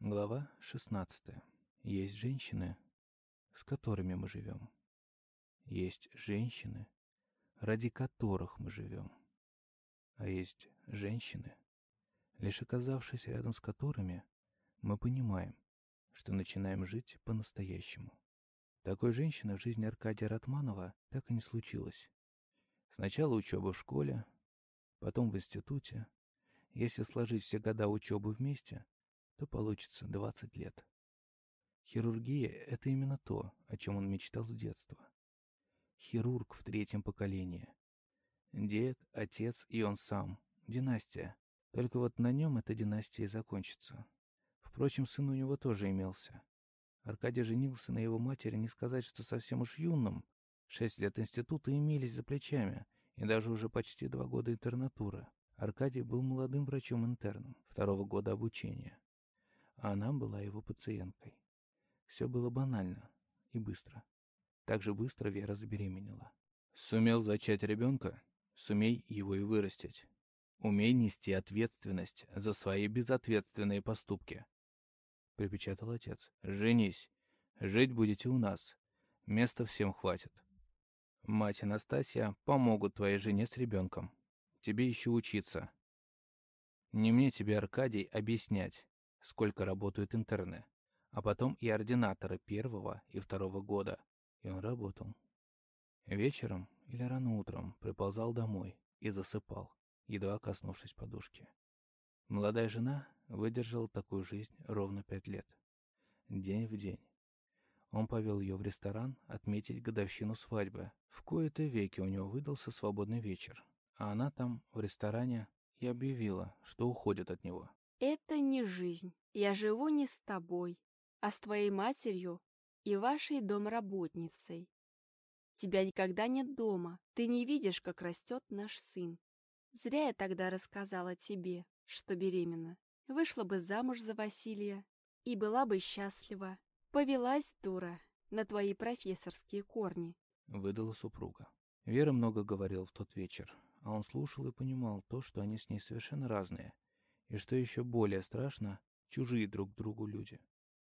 Глава 16. Есть женщины, с которыми мы живем. Есть женщины, ради которых мы живем. А есть женщины, лишь оказавшись рядом с которыми, мы понимаем, что начинаем жить по-настоящему. Такой женщины в жизни Аркадия Ратманова так и не случилось. Сначала учеба в школе, потом в институте. Если сложить все года учебы вместе, то получится 20 лет. Хирургия — это именно то, о чем он мечтал с детства. Хирург в третьем поколении. Дед, отец и он сам. Династия. Только вот на нем эта династия и закончится. Впрочем, сын у него тоже имелся. Аркадий женился на его матери, не сказать, что совсем уж юным. Шесть лет института имелись за плечами, и даже уже почти два года интернатуры. Аркадий был молодым врачом-интерном второго года обучения она была его пациенткой. Все было банально и быстро. Так же быстро Вера забеременела. Сумел зачать ребенка, сумей его и вырастить. Умей нести ответственность за свои безответственные поступки. Припечатал отец. Женись. Жить будете у нас. Места всем хватит. Мать и Настасья помогут твоей жене с ребенком. Тебе еще учиться. Не мне тебе, Аркадий, объяснять, сколько работают интерны, а потом и ординаторы первого и второго года. И он работал. Вечером или рано утром приползал домой и засыпал, едва коснувшись подушки. Молодая жена выдержала такую жизнь ровно пять лет. День в день. Он повел ее в ресторан отметить годовщину свадьбы. В кои-то веки у него выдался свободный вечер, а она там, в ресторане, и объявила, что уходит от него. Это не жизнь. Я живу не с тобой, а с твоей матерью и вашей домработницей. Тебя никогда нет дома, ты не видишь, как растет наш сын. Зря я тогда рассказала тебе, что беременна. Вышла бы замуж за Василия и была бы счастлива. Повелась, дура, на твои профессорские корни. Выдала супруга. Вера много говорила в тот вечер, а он слушал и понимал то, что они с ней совершенно разные — и что еще более страшно, чужие друг другу люди.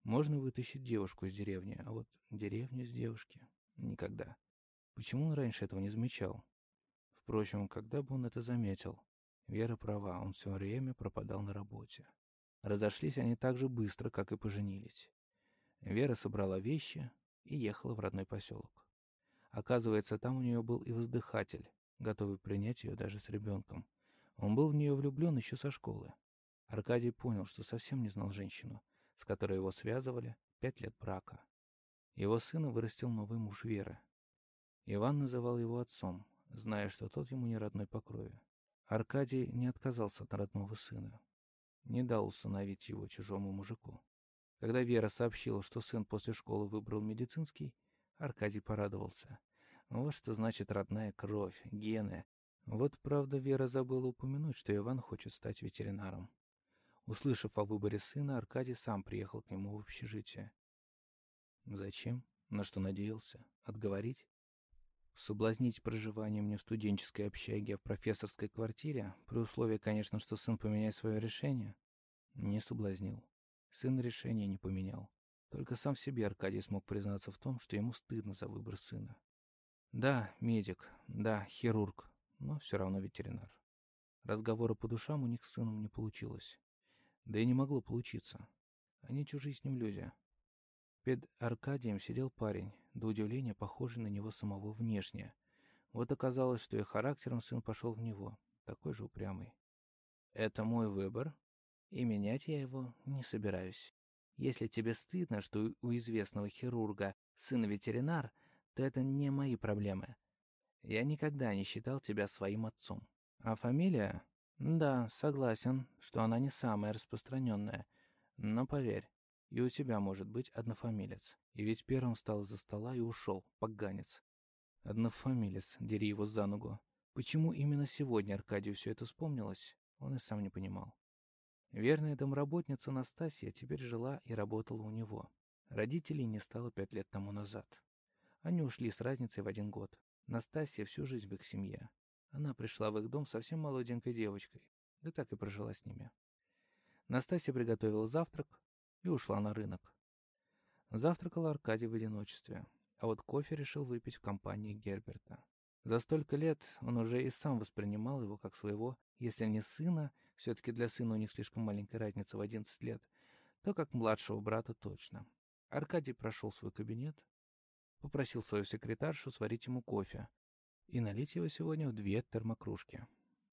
Можно вытащить девушку из деревни, а вот деревню из девушки — никогда. Почему он раньше этого не замечал? Впрочем, когда бы он это заметил? Вера права, он все время пропадал на работе. Разошлись они так же быстро, как и поженились. Вера собрала вещи и ехала в родной поселок. Оказывается, там у нее был и воздыхатель, готовый принять ее даже с ребенком. Он был в нее влюблен еще со школы. Аркадий понял, что совсем не знал женщину, с которой его связывали пять лет брака. Его сына вырастил новый муж Веры. Иван называл его отцом, зная, что тот ему не родной по крови. Аркадий не отказался от родного сына. Не дал усыновить его чужому мужику. Когда Вера сообщила, что сын после школы выбрал медицинский, Аркадий порадовался. Вот что значит родная кровь, гены. Вот, правда, Вера забыла упомянуть, что Иван хочет стать ветеринаром. Услышав о выборе сына, Аркадий сам приехал к нему в общежитие. Зачем? На что надеялся? Отговорить? Соблазнить проживанием не в студенческой общаге, а в профессорской квартире, при условии, конечно, что сын поменяет свое решение? Не соблазнил. Сын решение не поменял. Только сам себе Аркадий смог признаться в том, что ему стыдно за выбор сына. Да, медик, да, хирург, но все равно ветеринар. Разговора по душам у них с сыном не получилось. Да и не могло получиться. Они чужие с ним люди. Перед Аркадием сидел парень, до удивления похожий на него самого внешне. Вот оказалось, что и характером сын пошел в него, такой же упрямый. «Это мой выбор, и менять я его не собираюсь. Если тебе стыдно, что у известного хирурга сын ветеринар, то это не мои проблемы. Я никогда не считал тебя своим отцом. А фамилия? Да, согласен, что она не самая распространенная. Но поверь, и у тебя может быть однофамилец. И ведь первым встал из-за стола и ушел, поганец. Однофамилец, дери его за ногу. Почему именно сегодня Аркадию все это вспомнилось, он и сам не понимал. Верная домработница Настасья теперь жила и работала у него. Родителей не стало пять лет тому назад. Они ушли с разницей в один год. Настасья всю жизнь в их семье. Она пришла в их дом совсем молоденькой девочкой, да так и прожила с ними. Настасья приготовила завтрак и ушла на рынок. Завтракал Аркадий в одиночестве, а вот кофе решил выпить в компании Герберта. За столько лет он уже и сам воспринимал его как своего, если не сына, все-таки для сына у них слишком маленькая разница в 11 лет, то как младшего брата точно. Аркадий прошел свой кабинет, попросил свою секретаршу сварить ему кофе и налить его сегодня в две термокружки.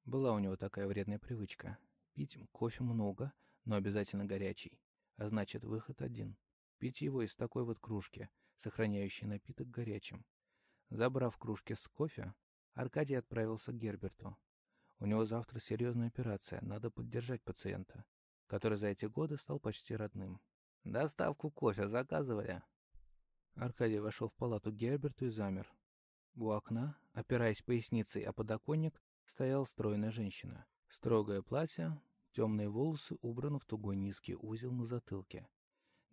Была у него такая вредная привычка — пить кофе много, но обязательно горячий, а значит, выход один — пить его из такой вот кружки, сохраняющей напиток горячим. Забрав кружки с кофе, Аркадий отправился к Герберту. У него завтра серьезная операция, надо поддержать пациента, который за эти годы стал почти родным. «Доставку кофе заказывали?» Аркадий вошел в палату Герберту и замер. У окна, опираясь поясницей о подоконник, стояла стройная женщина. Строгое платье, темные волосы убраны в тугой низкий узел на затылке.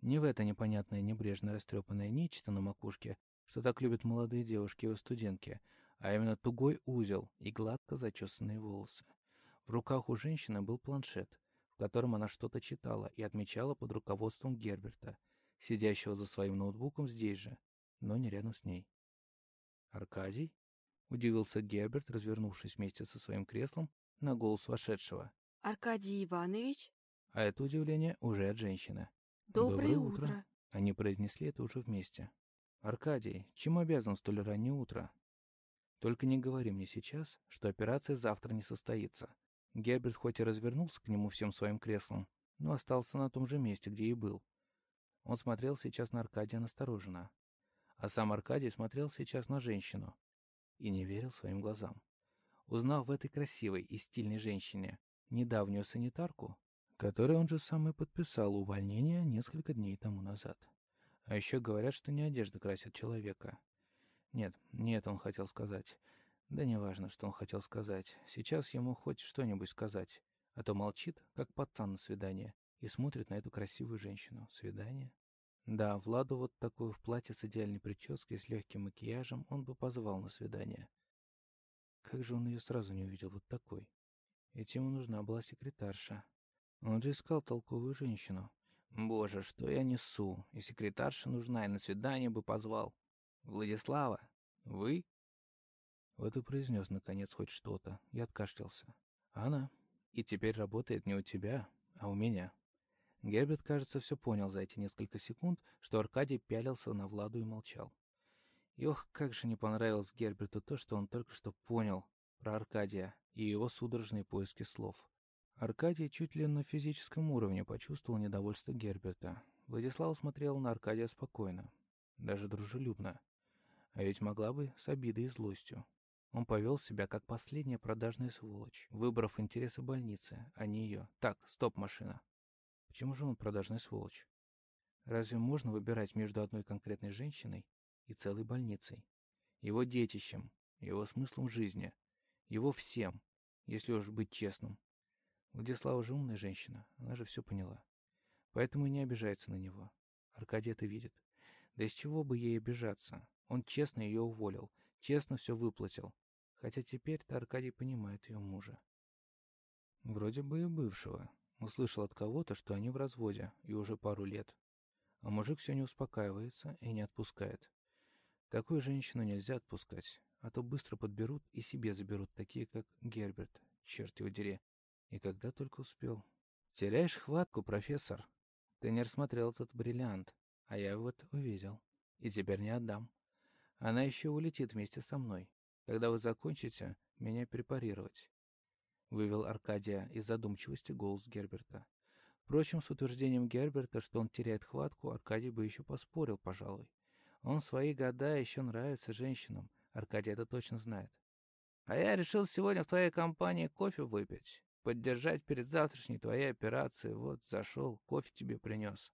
Не в это непонятное небрежно растрепанное нечто на макушке, что так любят молодые девушки и студентки, а именно тугой узел и гладко зачесанные волосы. В руках у женщины был планшет, в котором она что-то читала и отмечала под руководством Герберта, сидящего за своим ноутбуком здесь же, но не рядом с ней. «Аркадий?» — удивился Герберт, развернувшись вместе со своим креслом на голос вошедшего. «Аркадий Иванович?» А это удивление уже от женщины. «Доброе, утро!» Они произнесли это уже вместе. «Аркадий, чем обязан столь раннее утро?» «Только не говори мне сейчас, что операция завтра не состоится». Герберт хоть и развернулся к нему всем своим креслом, но остался на том же месте, где и был. Он смотрел сейчас на Аркадия настороженно. А сам Аркадий смотрел сейчас на женщину и не верил своим глазам. Узнав в этой красивой и стильной женщине недавнюю санитарку, которой он же сам и подписал увольнение несколько дней тому назад. А еще говорят, что не одежда красит человека. Нет, не это он хотел сказать. Да неважно, что он хотел сказать. Сейчас ему хоть что-нибудь сказать. А то молчит, как пацан на свидание, и смотрит на эту красивую женщину. Свидание? Да, Владу вот такую в платье с идеальной прической, с легким макияжем он бы позвал на свидание. Как же он ее сразу не увидел вот такой? Ведь ему нужна была секретарша. Он же искал толковую женщину. Боже, что я несу? И секретарша нужна, и на свидание бы позвал. Владислава, вы? Вот и произнес, наконец, хоть что-то, и откашлялся. Она. И теперь работает не у тебя, а у меня. Герберт, кажется, все понял за эти несколько секунд, что Аркадий пялился на Владу и молчал. И ох, как же не понравилось Герберту то, что он только что понял про Аркадия и его судорожные поиски слов. Аркадий чуть ли на физическом уровне почувствовал недовольство Герберта. Владислав смотрел на Аркадия спокойно, даже дружелюбно. А ведь могла бы с обидой и злостью. Он повел себя как последняя продажная сволочь, выбрав интересы больницы, а не ее. Так, стоп, машина. Почему же он продажная сволочь? Разве можно выбирать между одной конкретной женщиной и целой больницей? Его детищем, его смыслом жизни, его всем, если уж быть честным. Владислава же умная женщина, она же все поняла. Поэтому и не обижается на него. Аркадий это видит. Да из чего бы ей обижаться? Он честно ее уволил, честно все выплатил. Хотя теперь-то Аркадий понимает ее мужа. Вроде бы и бывшего, Услышал от кого-то, что они в разводе, и уже пару лет. А мужик все не успокаивается и не отпускает. Такую женщину нельзя отпускать, а то быстро подберут и себе заберут такие, как Герберт, черт его дери. И когда только успел. Теряешь хватку, профессор. Ты не рассмотрел этот бриллиант, а я вот увидел. И теперь не отдам. Она еще улетит вместе со мной. Когда вы закончите, меня препарировать вывел Аркадия из задумчивости голос Герберта. Впрочем, с утверждением Герберта, что он теряет хватку, Аркадий бы еще поспорил, пожалуй. Он свои года еще нравится женщинам. Аркадий это точно знает. А я решил сегодня в твоей компании кофе выпить. Поддержать перед завтрашней твоей операцией. Вот, зашел, кофе тебе принес.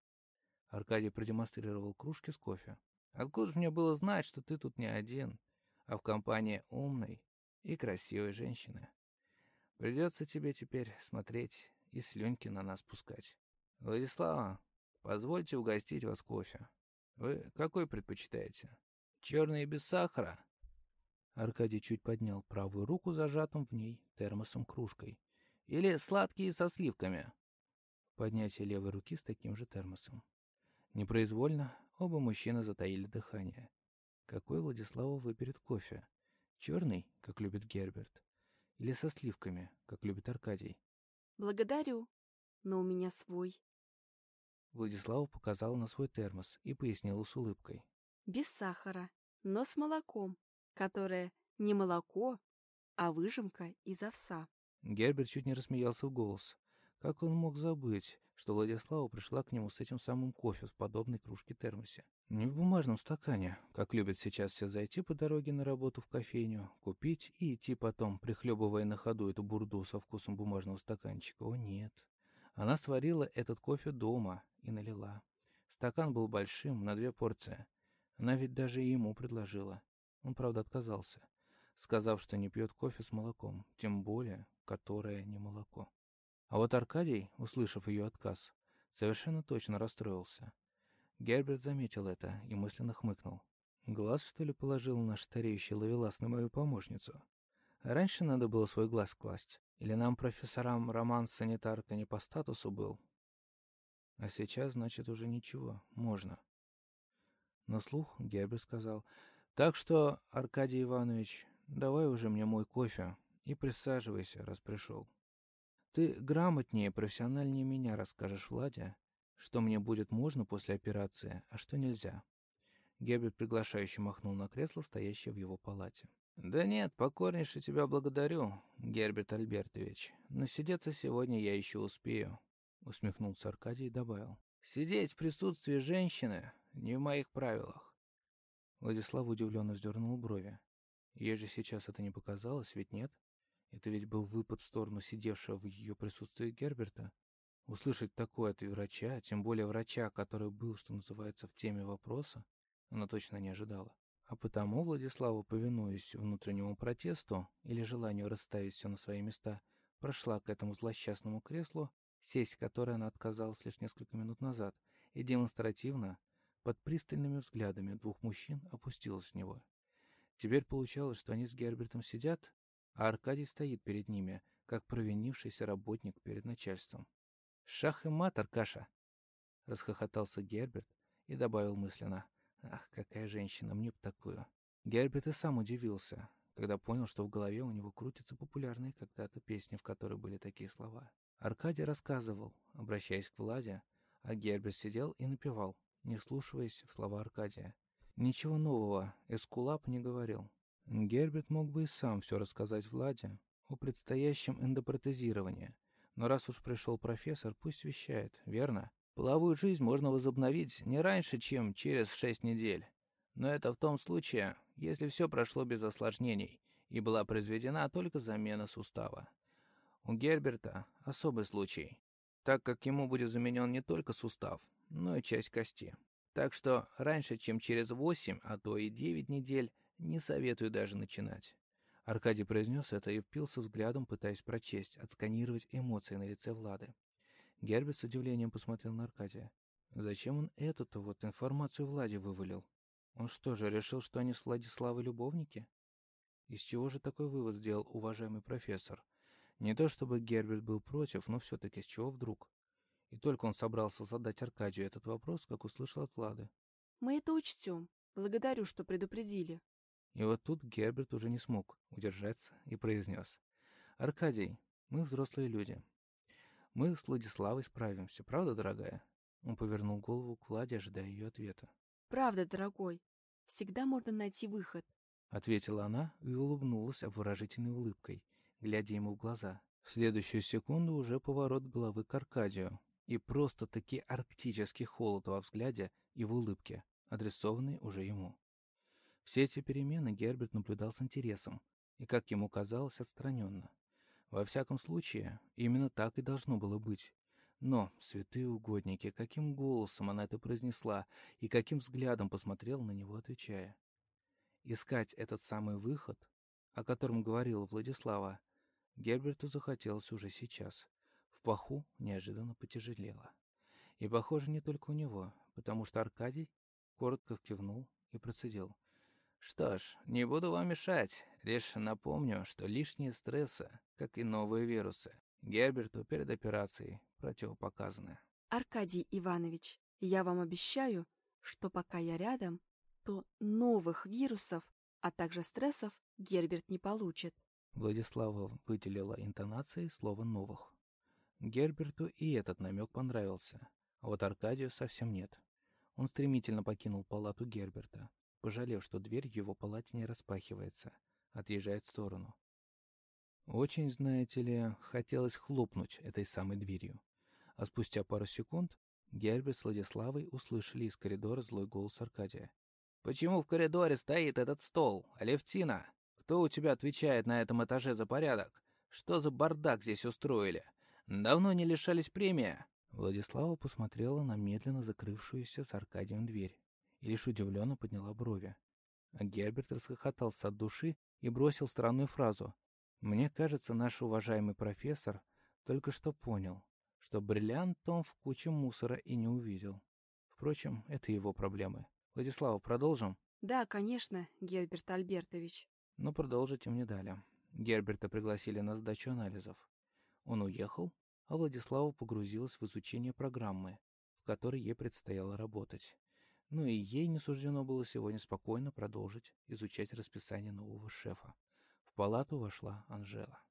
Аркадий продемонстрировал кружки с кофе. Откуда же мне было знать, что ты тут не один, а в компании умной и красивой женщины? Придется тебе теперь смотреть и слюнки на нас пускать. Владислава, позвольте угостить вас кофе. Вы какой предпочитаете? Черный без сахара?» Аркадий чуть поднял правую руку, зажатым в ней термосом кружкой. «Или сладкие со сливками?» поднятие левой руки с таким же термосом. Непроизвольно оба мужчины затаили дыхание. Какой Владиславу выберет кофе? Черный, как любит Герберт, или со сливками, как любит Аркадий? Благодарю, но у меня свой. Владислав показал на свой термос и пояснил с улыбкой. Без сахара, но с молоком, которое не молоко, а выжимка из овса. Герберт чуть не рассмеялся в голос. Как он мог забыть, что Владислава пришла к нему с этим самым кофе в подобной кружке-термосе? Не в бумажном стакане, как любят сейчас все зайти по дороге на работу в кофейню, купить и идти потом, прихлебывая на ходу эту бурду со вкусом бумажного стаканчика. О, нет. Она сварила этот кофе дома и налила. Стакан был большим, на две порции. Она ведь даже ему предложила. Он, правда, отказался, сказав, что не пьет кофе с молоком, тем более, которое не молоко. А вот Аркадий, услышав ее отказ, совершенно точно расстроился. Герберт заметил это и мысленно хмыкнул. Глаз, что ли, положил наш стареющий ловелас на мою помощницу? Раньше надо было свой глаз класть. Или нам, профессорам, роман-санитарка не по статусу был? А сейчас, значит, уже ничего, можно. Но слух Герберт сказал, «Так что, Аркадий Иванович, давай уже мне мой кофе и присаживайся, раз пришел». Ты грамотнее, профессиональнее меня расскажешь Владе, что мне будет можно после операции, а что нельзя. Герберт приглашающе махнул на кресло, стоящее в его палате. «Да нет, покорнейше тебя благодарю, Герберт Альбертович. Насидеться сегодня я еще успею», — усмехнулся Аркадий и добавил. «Сидеть в присутствии женщины не в моих правилах». Владислав удивленно вздернул брови. Ей же сейчас это не показалось, ведь нет? Это ведь был выпад в сторону сидевшего в ее присутствии Герберта. Услышать такое от врача, тем более врача, который был, что называется, в теме вопроса, она точно не ожидала. А потому Владислава, повинуясь внутреннему протесту или желанию расставить все на свои места, прошла к этому злосчастному креслу, сесть в которое она отказалась лишь несколько минут назад, и демонстративно, под пристальными взглядами двух мужчин, опустилась в него. Теперь получалось, что они с Гербертом сидят, а Аркадий стоит перед ними, как провинившийся работник перед начальством. «Шах и мат, Аркаша!» — расхохотался Герберт и добавил мысленно. «Ах, какая женщина, мне б такую!» Герберт и сам удивился, когда понял, что в голове у него крутятся популярные когда-то песни, в которых были такие слова. Аркадий рассказывал, обращаясь к Владе, а Герберт сидел и напевал, не слушаясь в слова Аркадия. Ничего нового Эскулап не говорил. Герберт мог бы и сам все рассказать Владе о предстоящем эндопротезировании. Но раз уж пришел профессор, пусть вещает, верно? Половую жизнь можно возобновить не раньше, чем через шесть недель. Но это в том случае, если все прошло без осложнений и была произведена только замена сустава. У Герберта особый случай, так как ему будет заменен не только сустав, но и часть кости. Так что раньше, чем через восемь, а то и девять недель, не советую даже начинать. Аркадий произнес это и впился взглядом, пытаясь прочесть, отсканировать эмоции на лице Влады. Герберт с удивлением посмотрел на Аркадия. Зачем он эту-то вот информацию Владе вывалил? Он что же, решил, что они с Владиславой любовники? Из чего же такой вывод сделал уважаемый профессор? Не то чтобы Герберт был против, но все-таки с чего вдруг? И только он собрался задать Аркадию этот вопрос, как услышал от Влады. «Мы это учтем. Благодарю, что предупредили». И вот тут Герберт уже не смог удержаться и произнес. «Аркадий, мы взрослые люди. Мы с Владиславой справимся, правда, дорогая?» Он повернул голову к Владе, ожидая ее ответа. «Правда, дорогой. Всегда можно найти выход», — ответила она и улыбнулась обворожительной улыбкой, глядя ему в глаза. В следующую секунду уже поворот головы к Аркадию и просто-таки арктический холод во взгляде и в улыбке, адресованный уже ему. Все эти перемены Герберт наблюдал с интересом и, как ему казалось, отстраненно. Во всяком случае, именно так и должно было быть. Но, святые угодники, каким голосом она это произнесла и каким взглядом посмотрел на него, отвечая. Искать этот самый выход, о котором говорила Владислава, Герберту захотелось уже сейчас. В паху неожиданно потяжелело. И, похоже, не только у него, потому что Аркадий коротко кивнул и процедил — что ж, не буду вам мешать, лишь напомню, что лишние стрессы, как и новые вирусы, Герберту перед операцией противопоказаны. Аркадий Иванович, я вам обещаю, что пока я рядом, то новых вирусов, а также стрессов Герберт не получит. Владислава выделила интонацией слово «новых». Герберту и этот намек понравился, а вот Аркадию совсем нет. Он стремительно покинул палату Герберта, пожалев, что дверь в его палате не распахивается, отъезжает в сторону. Очень, знаете ли, хотелось хлопнуть этой самой дверью. А спустя пару секунд Герберт с Владиславой услышали из коридора злой голос Аркадия. «Почему в коридоре стоит этот стол, Алевтина? Кто у тебя отвечает на этом этаже за порядок? Что за бардак здесь устроили? Давно не лишались премии?» Владислава посмотрела на медленно закрывшуюся с Аркадием дверь и лишь удивленно подняла брови. А Герберт расхохотался от души и бросил странную фразу. «Мне кажется, наш уважаемый профессор только что понял, что бриллиант Том в куче мусора и не увидел. Впрочем, это его проблемы. Владислава, продолжим?» Да, конечно, Герберт Альбертович. Но продолжить им не дали. Герберта пригласили на сдачу анализов. Он уехал, а Владислава погрузилась в изучение программы, в которой ей предстояло работать. Ну и ей не суждено было сегодня спокойно продолжить изучать расписание нового шефа. В палату вошла Анжела.